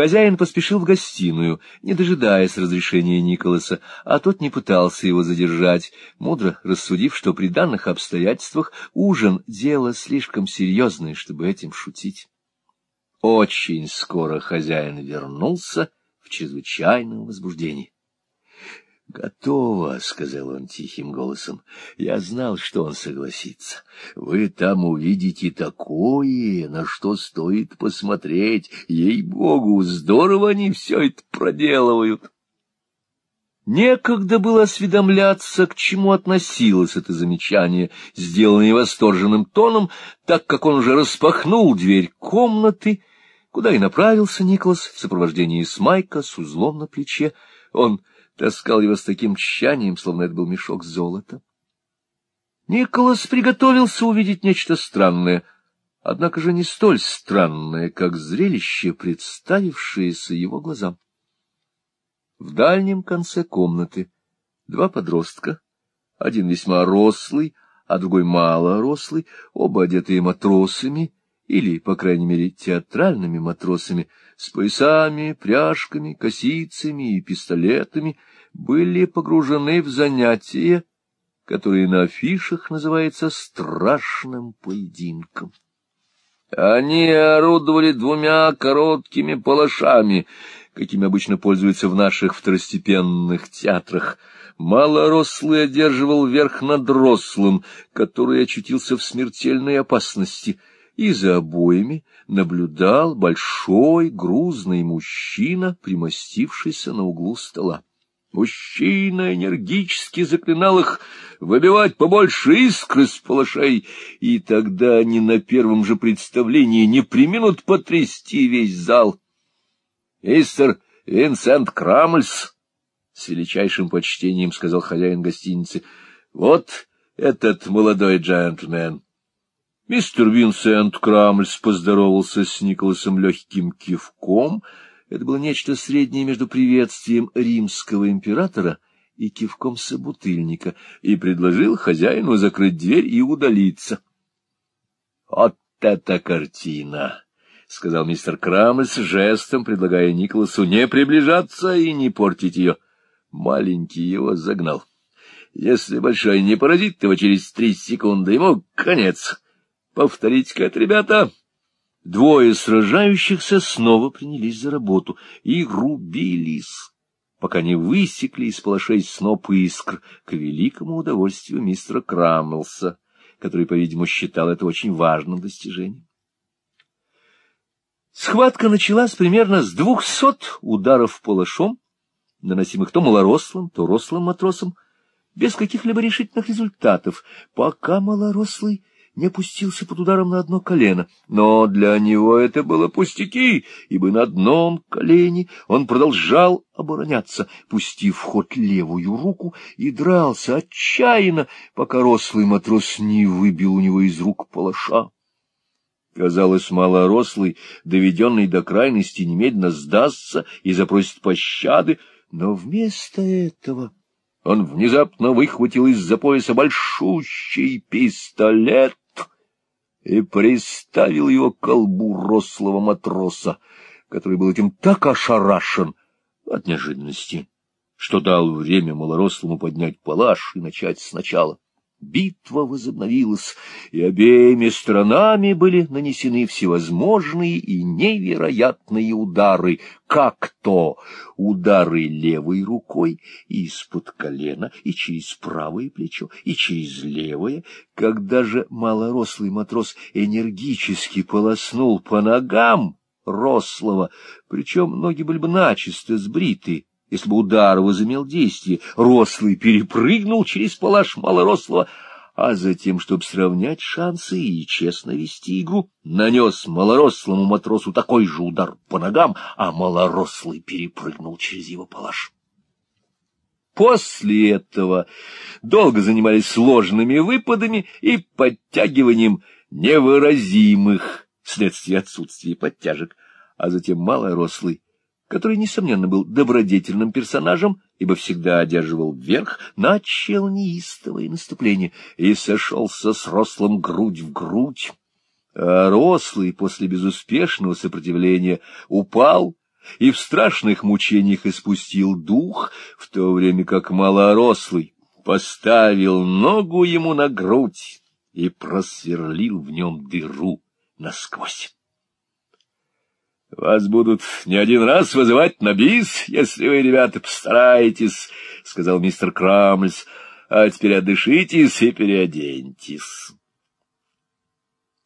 Хозяин поспешил в гостиную, не дожидаясь разрешения Николаса, а тот не пытался его задержать, мудро рассудив, что при данных обстоятельствах ужин — дело слишком серьезное, чтобы этим шутить. Очень скоро хозяин вернулся в чрезвычайном возбуждении. «Готово», — сказал он тихим голосом. «Я знал, что он согласится. Вы там увидите такое, на что стоит посмотреть. Ей-богу, здорово они все это проделывают». Некогда было осведомляться, к чему относилось это замечание, сделанное восторженным тоном, так как он уже распахнул дверь комнаты, куда и направился Николас в сопровождении Смайка с узлом на плече. Он таскал его с таким тщанием, словно это был мешок золота. Николас приготовился увидеть нечто странное, однако же не столь странное, как зрелище, представившееся его глазам. В дальнем конце комнаты два подростка, один весьма рослый, а другой мало рослый, оба одетые матросами, или, по крайней мере, театральными матросами, с поясами, пряжками, косицами и пистолетами, были погружены в занятие, которое на афишах называется «страшным поединком». Они орудовали двумя короткими палашами, какими обычно пользуются в наших второстепенных театрах. Малорослый одерживал верх над рослым, который очутился в смертельной опасности — и за обоими наблюдал большой грузный мужчина, примостившийся на углу стола. Мужчина энергически заклинал их выбивать побольше искры с палашей, и тогда они на первом же представлении не приминут потрясти весь зал. «Мистер Винсент Крамльс!» — с величайшим почтением сказал хозяин гостиницы. «Вот этот молодой джентльмен!» Мистер Винсент Крамльс поздоровался с Николасом легким кивком. Это было нечто среднее между приветствием римского императора и кивком собутыльника, и предложил хозяину закрыть дверь и удалиться. — Вот эта картина! — сказал мистер Крамльс жестом, предлагая Николасу не приближаться и не портить ее. Маленький его загнал. Если большой не поразит его через три секунды, ему конец. Повторите-ка это, ребята. Двое сражающихся снова принялись за работу и рубились, пока не высекли из палашей сноп искр, к великому удовольствию мистера Краммелса, который, по-видимому, считал это очень важным достижением. Схватка началась примерно с двухсот ударов палашом, наносимых то малорослым, то рослым матросом, без каких-либо решительных результатов, пока малорослый не опустился под ударом на одно колено, но для него это было пустяки, ибо на одном колене он продолжал обороняться, пустив в ход левую руку, и дрался отчаянно, пока рослый матрос не выбил у него из рук палаша. Казалось, малорослый, доведенный до крайности, немедленно сдастся и запросит пощады, но вместо этого он внезапно выхватил из-за пояса большущий пистолет и приставил его к колбу рослого матроса, который был этим так ошарашен от неожиданности, что дал время малорослому поднять палаш и начать сначала. Битва возобновилась, и обеими сторонами были нанесены всевозможные и невероятные удары, как то удары левой рукой из-под колена и через правое плечо, и через левое, когда же малорослый матрос энергически полоснул по ногам рослого, причем ноги были бы начисто сбриты, если бы удар возымел действие, рослый перепрыгнул через палаш малорослого, а затем, чтобы сравнять шансы и честно вести игру, нанес малорослому матросу такой же удар по ногам, а малорослый перепрыгнул через его палаш. После этого долго занимались сложными выпадами и подтягиванием невыразимых вследствие отсутствия подтяжек, а затем малорослый который, несомненно, был добродетельным персонажем, ибо всегда одерживал верх, начал неистовое наступление и сошелся с рослым грудь в грудь. А рослый после безуспешного сопротивления упал, и в страшных мучениях испустил дух, в то время как малорослый поставил ногу ему на грудь и просверлил в нем дыру насквозь. — Вас будут не один раз вызывать на бис, если вы, ребята, постараетесь, — сказал мистер Крамльс. — А теперь отдышитесь и переоденьтесь.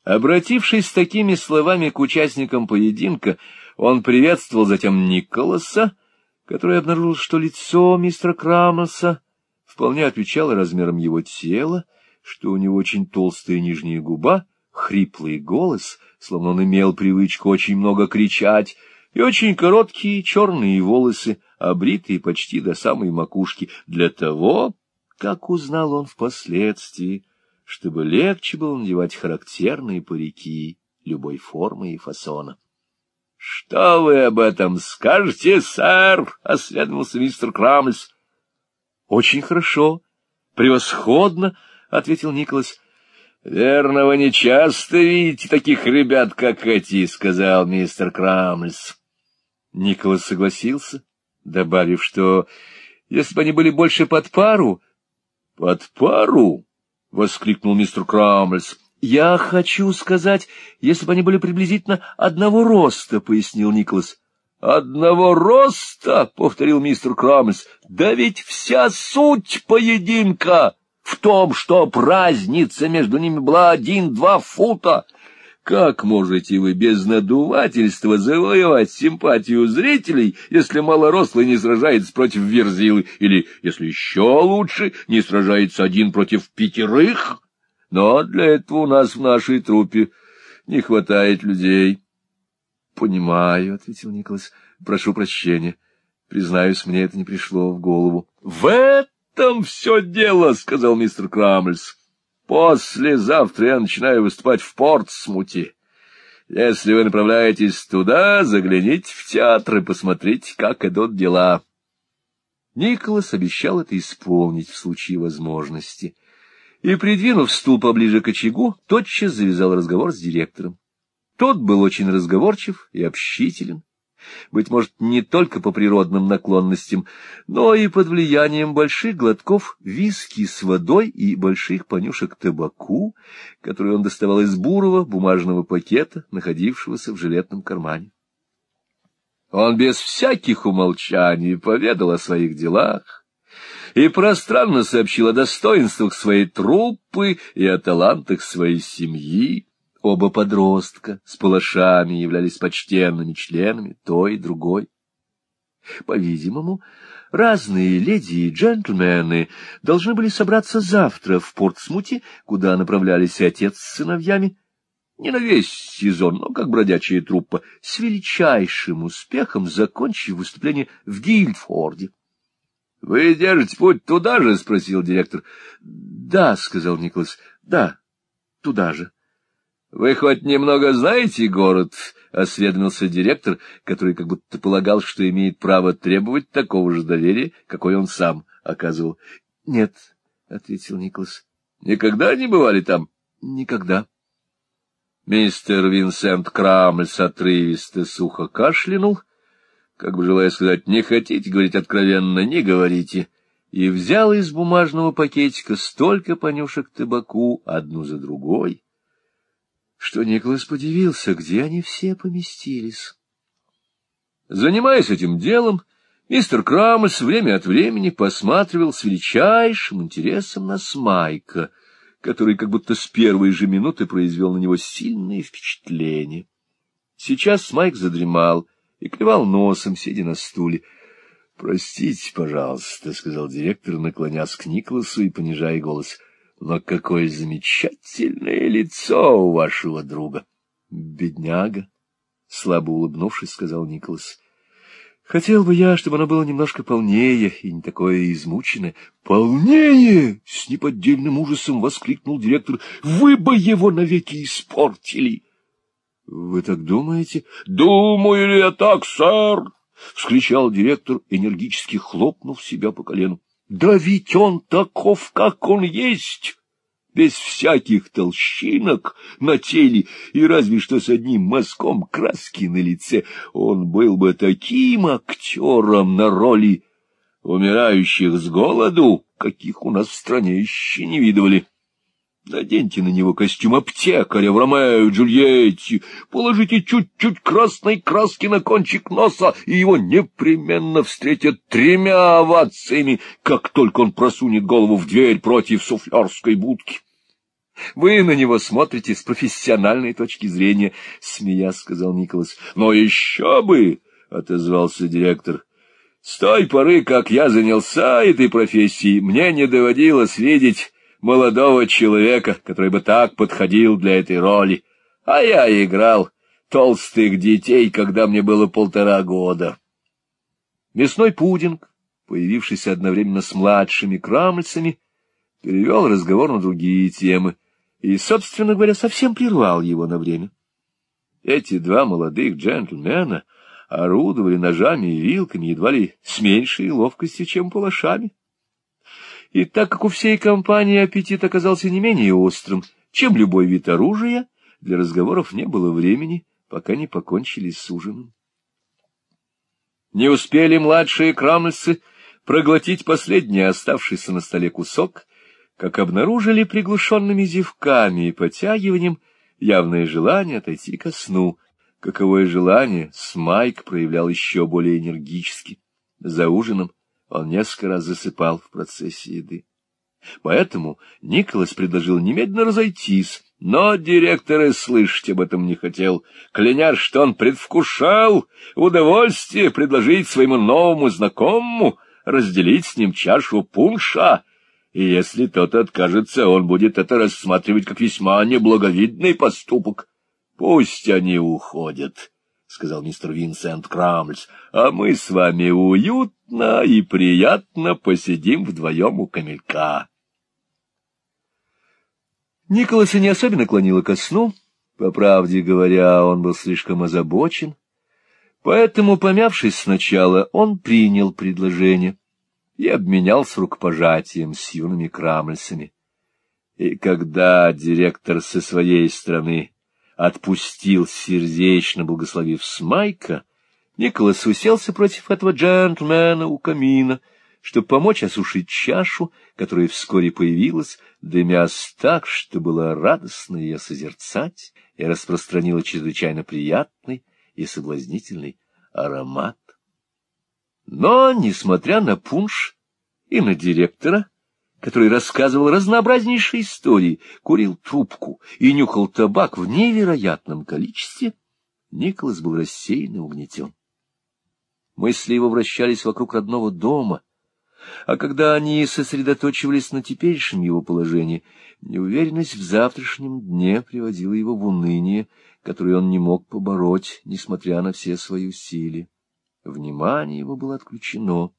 Обратившись с такими словами к участникам поединка, он приветствовал затем Николаса, который обнаружил, что лицо мистера Крамльса вполне отвечало размерам его тела, что у него очень толстая нижняя губа, хриплый голос, словно он имел привычку очень много кричать, и очень короткие черные волосы, обритые почти до самой макушки, для того, как узнал он впоследствии, чтобы легче было надевать характерные парики любой формы и фасона. — Что вы об этом скажете, сэр? — осведомился мистер Крамльс. — Очень хорошо, превосходно, — ответил Николас. — Верно, вы не часто видите таких ребят, как эти, — сказал мистер Крамльс. Николас согласился, добавив, что если бы они были больше под пару... — Под пару? — воскликнул мистер Крамльс. — Я хочу сказать, если бы они были приблизительно одного роста, — пояснил Николас. — Одного роста? — повторил мистер Крамльс. — Да ведь вся суть поединка в том, что разница между ними была один-два фута. Как можете вы без надувательства завоевать симпатию зрителей, если малорослый не сражается против верзилы, или, если еще лучше, не сражается один против пятерых? Но для этого у нас в нашей труппе не хватает людей. — Понимаю, — ответил Николас. — Прошу прощения. Признаюсь, мне это не пришло в голову. — В этом все дело, — сказал мистер Крамльс. Послезавтра я начинаю выступать в Портсмуте. Если вы направляетесь туда, загляните в театр и посмотрите, как идут дела. Николас обещал это исполнить в случае возможности. И, придвинув стул поближе к очагу, тотчас завязал разговор с директором. Тот был очень разговорчив и общителен быть может, не только по природным наклонностям, но и под влиянием больших глотков виски с водой и больших понюшек табаку, которые он доставал из бурого бумажного пакета, находившегося в жилетном кармане. Он без всяких умолчаний поведал о своих делах и пространно сообщил о достоинствах своей труппы и о талантах своей семьи, Оба подростка с палашами являлись почтенными членами той и другой. По-видимому, разные леди и джентльмены должны были собраться завтра в Портсмуте, куда направлялись отец с сыновьями, не на весь сезон, но как бродячая труппа, с величайшим успехом закончив выступление в Гильдфорде. — Вы держите путь туда же? — спросил директор. — Да, — сказал Николас, — да, туда же. Вы хоть немного знаете город? — осведомился директор, который как будто полагал, что имеет право требовать такого же доверия, какой он сам оказывал. — Нет, — ответил Николас. — Никогда не бывали там? — Никогда. Мистер Винсент Крамльс отрывисто сухо кашлянул, как бы желая сказать, не хотите говорить откровенно, не говорите, и взял из бумажного пакетика столько понюшек табаку, одну за другой, что Николас подивился, где они все поместились. Занимаясь этим делом, мистер Крамос время от времени посматривал с величайшим интересом на Смайка, который как будто с первой же минуты произвел на него сильное впечатление. Сейчас Смайк задремал и клевал носом, сидя на стуле. — Простите, пожалуйста, — сказал директор, наклонясь к Николасу и понижая голос. Но какое замечательное лицо у вашего друга! — Бедняга! — слабо улыбнувшись, сказал Николас. — Хотел бы я, чтобы оно было немножко полнее и не такое измученное. — Полнее! — с неподдельным ужасом воскликнул директор. — Вы бы его навеки испортили! — Вы так думаете? — Думаю ли я так, сэр? — вскричал директор, энергически хлопнув себя по колену. Да ведь он таков, как он есть, без всяких толщинок на теле и разве что с одним мазком краски на лице, он был бы таким актером на роли умирающих с голоду, каких у нас в стране еще не видывали. Наденьте на него костюм аптекаря в Ромео и Джульетте, положите чуть-чуть красной краски на кончик носа, и его непременно встретят тремя овациями, как только он просунет голову в дверь против суфлерской будки. — Вы на него смотрите с профессиональной точки зрения, — смея сказал Николас. — Но еще бы, — отозвался директор, — с той поры, как я занялся этой профессией, мне не доводилось видеть молодого человека, который бы так подходил для этой роли. А я играл толстых детей, когда мне было полтора года. Мясной пудинг, появившийся одновременно с младшими крамльцами, перевел разговор на другие темы и, собственно говоря, совсем прервал его на время. Эти два молодых джентльмена орудовали ножами и вилками едва ли с меньшей ловкостью, чем палашами. И так как у всей компании аппетит оказался не менее острым, чем любой вид оружия, для разговоров не было времени, пока не покончили с ужином. Не успели младшие крамльцы проглотить последний оставшийся на столе кусок, как обнаружили приглушенными зевками и потягиванием явное желание отойти ко сну. Каковое желание Смайк проявлял еще более энергически. За ужином он несколько раз засыпал в процессе еды. Поэтому Николас предложил немедленно разойтись, но директор и слышать об этом не хотел, кляня, что он предвкушал удовольствие предложить своему новому знакомому разделить с ним чашу пунша, и если тот откажется, он будет это рассматривать как весьма неблаговидный поступок. Пусть они уходят, — сказал мистер Винсент Крамльс, — а мы с вами уютно и приятно посидим вдвоем у камелька. Николаса не особенно клонило ко сну. По правде говоря, он был слишком озабочен. Поэтому, помявшись сначала, он принял предложение и обменялся рукопожатием с юными крамльсами. И когда директор со своей стороны отпустил, сердечно благословив Смайка, Николас уселся против этого джентльмена у камина, чтобы помочь осушить чашу, которая вскоре появилась, дымясь так, что было радостно ее созерцать и распространила чрезвычайно приятный и соблазнительный аромат. Но, несмотря на пунш и на директора, который рассказывал разнообразнейшие истории, курил трубку и нюхал табак в невероятном количестве, Николас был рассеян и угнетен. Мысли его вращались вокруг родного дома, а когда они сосредоточивались на теперешнем его положении, неуверенность в завтрашнем дне приводила его в уныние, которое он не мог побороть, несмотря на все свои усилия. Внимание его было отключено.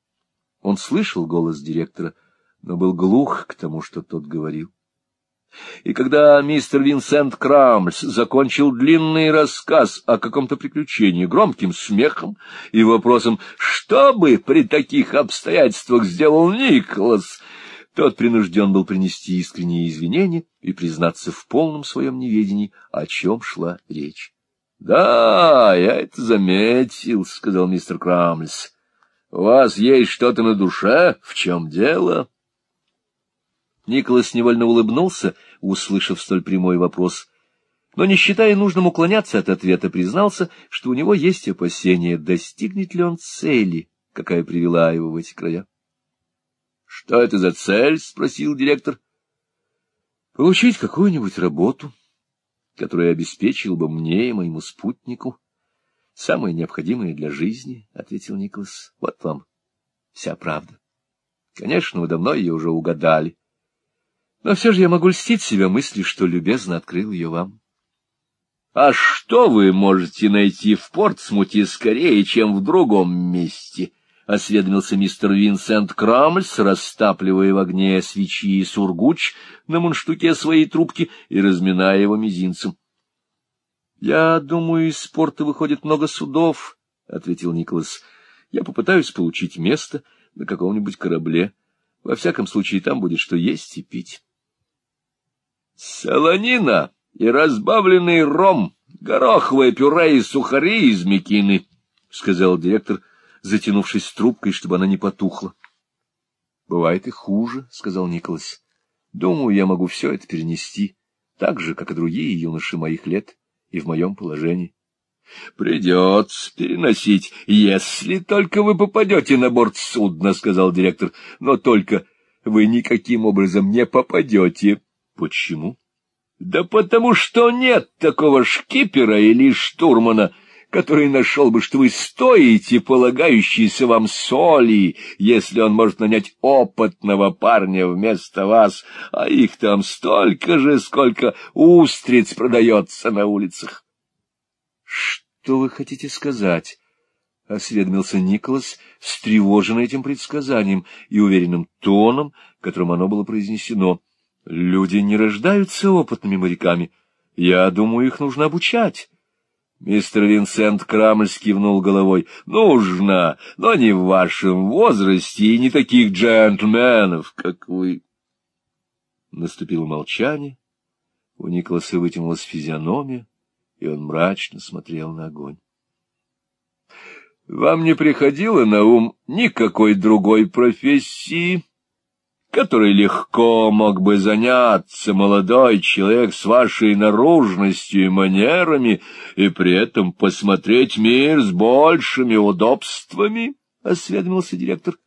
Он слышал голос директора — но был глух к тому, что тот говорил. И когда мистер Винсент Крамльс закончил длинный рассказ о каком-то приключении громким смехом и вопросом «Что бы при таких обстоятельствах сделал Николас?», тот принужден был принести искренние извинения и признаться в полном своем неведении, о чем шла речь. — Да, я это заметил, — сказал мистер Крамльс. — У вас есть что-то на душе? В чем дело? — Николас невольно улыбнулся, услышав столь прямой вопрос, но, не считая нужным уклоняться от ответа, признался, что у него есть опасения, достигнет ли он цели, какая привела его в эти края. — Что это за цель? — спросил директор. — Получить какую-нибудь работу, которая обеспечила бы мне и моему спутнику самое необходимое для жизни, — ответил Николас. — Вот вам вся правда. Конечно, вы давно ее уже угадали. — но все же я могу льстить себя мыслью, что любезно открыл ее вам. — А что вы можете найти в Портсмуте скорее, чем в другом месте? — осведомился мистер Винсент Крамльс, растапливая в огне свечи и сургуч на мунштуке своей трубки и разминая его мизинцем. — Я думаю, из порта выходит много судов, — ответил Николас. — Я попытаюсь получить место на каком-нибудь корабле. Во всяком случае, там будет что есть и пить. Солонина и разбавленный ром, гороховое пюре и сухари из мекины, — сказал директор, затянувшись трубкой, чтобы она не потухла. — Бывает и хуже, — сказал Николас. — Думаю, я могу все это перенести, так же, как и другие юноши моих лет и в моем положении. — Придется переносить, если только вы попадете на борт судна, — сказал директор. — Но только вы никаким образом не попадете. — Почему? — Да потому что нет такого шкипера или штурмана, — который нашел бы, что вы стоите полагающейся вам соли, если он может нанять опытного парня вместо вас, а их там столько же, сколько устриц продается на улицах. — Что вы хотите сказать? — осведомился Николас, встревоженный этим предсказанием и уверенным тоном, которым оно было произнесено. — Люди не рождаются опытными моряками. Я думаю, их нужно обучать. Мистер Винсент Крамль кивнул головой. — Нужно, но не в вашем возрасте и не таких джентльменов, как вы. Наступило молчание. У Николаса вытянулась физиономия, и он мрачно смотрел на огонь. — Вам не приходило на ум никакой другой профессии? Которой легко мог бы заняться молодой человек с вашей наружностью и манерами, и при этом посмотреть мир с большими удобствами? — осведомился директор.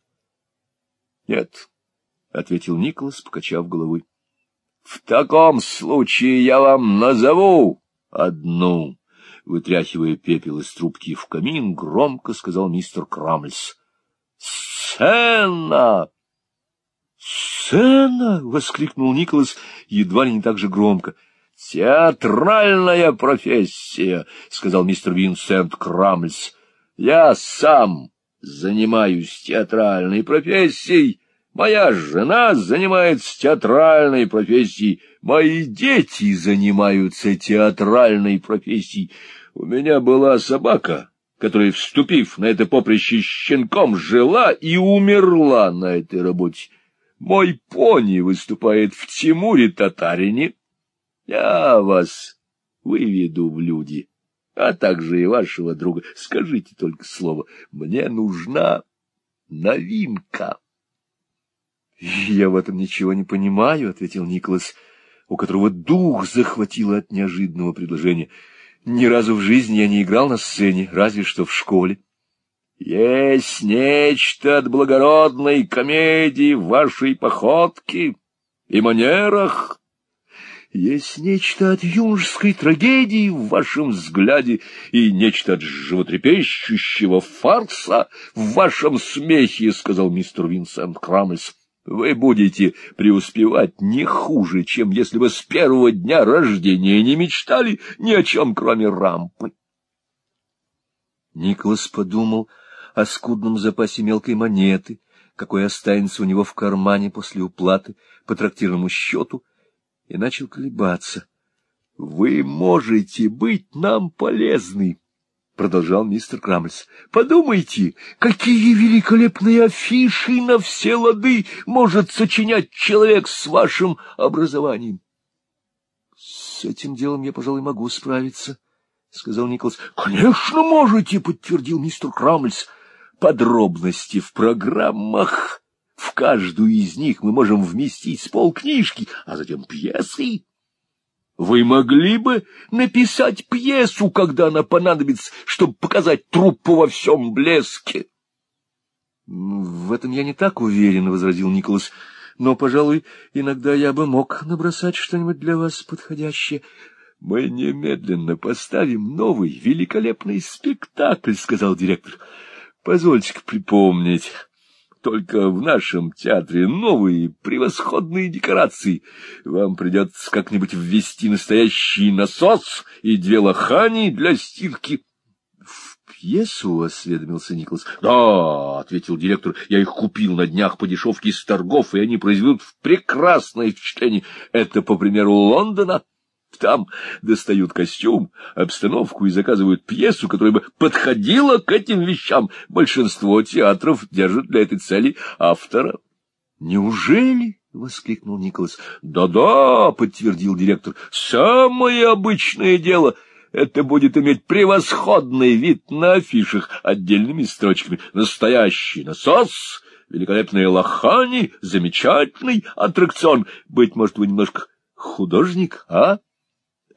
— Нет, — ответил Николас, покачав головой. — В таком случае я вам назову одну. Вытряхивая пепел из трубки в камин, громко сказал мистер Крамльс. — Сцена! «Сцена!» — воскликнул Николас едва ли не так же громко. «Театральная профессия!» — сказал мистер Винсент Крамльс. «Я сам занимаюсь театральной профессией. Моя жена занимается театральной профессией. Мои дети занимаются театральной профессией. У меня была собака, которая, вступив на это поприще щенком, жила и умерла на этой работе. Мой пони выступает в Тимуре-Татарине. Я вас выведу в люди, а также и вашего друга. Скажите только слово. Мне нужна новинка. — Я в этом ничего не понимаю, — ответил Николас, у которого дух захватило от неожиданного предложения. Ни разу в жизни я не играл на сцене, разве что в школе. Есть нечто от благородной комедии в вашей походке и манерах. Есть нечто от юношеской трагедии в вашем взгляде и нечто от животрепещущего фарса в вашем смехе, — сказал мистер Винсент Крамльс. Вы будете преуспевать не хуже, чем если бы с первого дня рождения не мечтали ни о чем, кроме рампы. Николас подумал о скудном запасе мелкой монеты, какой останется у него в кармане после уплаты по трактирному счету, и начал колебаться. — Вы можете быть нам полезны, — продолжал мистер Крамльс. — Подумайте, какие великолепные афиши на все лады может сочинять человек с вашим образованием. — С этим делом я, пожалуй, могу справиться, — сказал Николас. — Конечно, можете, — подтвердил мистер Крамльс подробности в программах. В каждую из них мы можем вместить с полкнижки, а затем пьесы. Вы могли бы написать пьесу, когда она понадобится, чтобы показать труппу во всем блеске? — В этом я не так уверен, — возразил Николас. — Но, пожалуй, иногда я бы мог набросать что-нибудь для вас подходящее. — Мы немедленно поставим новый великолепный спектакль, — сказал директор. Позвольте-ка припомнить. Только в нашем театре новые превосходные декорации. Вам придется как-нибудь ввести настоящий насос и две лохани для стирки. — В пьесу? — осведомился Николас. — Да, — ответил директор, — я их купил на днях по дешевке из торгов, и они произведут прекрасное впечатление. Это по примеру Лондона. — там достают костюм, обстановку и заказывают пьесу, которая бы подходила к этим вещам. Большинство театров держат для этой цели автора. — Неужели? — воскликнул Николас. «Да — Да-да, — подтвердил директор, — самое обычное дело. Это будет иметь превосходный вид на афишах отдельными строчками. Настоящий насос, великолепные лохани, замечательный аттракцион. Быть может, вы немножко художник, а? —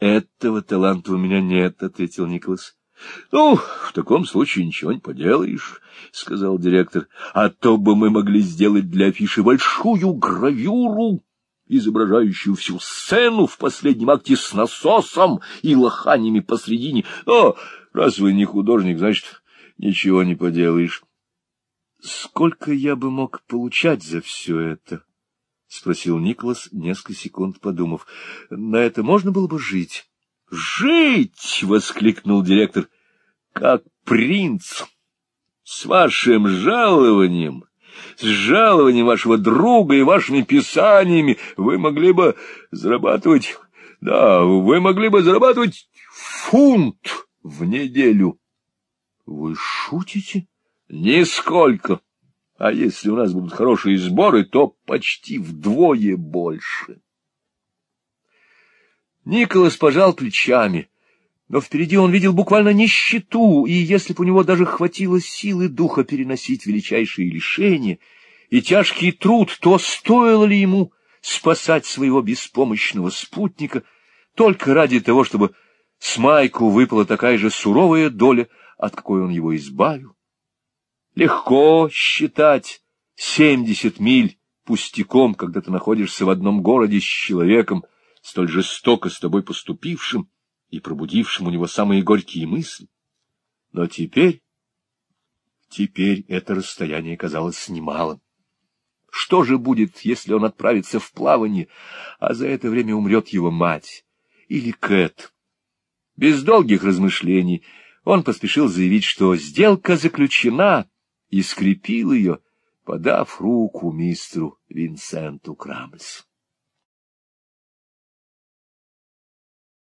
Этого таланта у меня нет, — ответил Николас. — Ну, в таком случае ничего не поделаешь, — сказал директор. — А то бы мы могли сделать для афиши большую гравюру, изображающую всю сцену в последнем акте с насосом и лоханями посредине. Но раз вы не художник, значит, ничего не поделаешь. — Сколько я бы мог получать за все это? — спросил Николас, несколько секунд подумав. — На это можно было бы жить? «Жить!» — воскликнул директор. «Как принц! С вашим жалованием, с жалованием вашего друга и вашими писаниями вы могли бы зарабатывать... Да, вы могли бы зарабатывать фунт в неделю». «Вы шутите?» «Нисколько. А если у нас будут хорошие сборы, то почти вдвое больше». Николас пожал плечами, но впереди он видел буквально нищету, и если бы у него даже хватило силы духа переносить величайшие лишения и тяжкий труд, то стоило ли ему спасать своего беспомощного спутника только ради того, чтобы с Майку выпала такая же суровая доля, от какой он его избавил? Легко считать семьдесят миль пустяком, когда ты находишься в одном городе с человеком, столь жестоко с тобой поступившим и пробудившим у него самые горькие мысли. Но теперь, теперь это расстояние казалось немалым. Что же будет, если он отправится в плавание, а за это время умрет его мать или Кэт? Без долгих размышлений он поспешил заявить, что сделка заключена, и скрепил ее, подав руку мистеру Винсенту Крамльсу.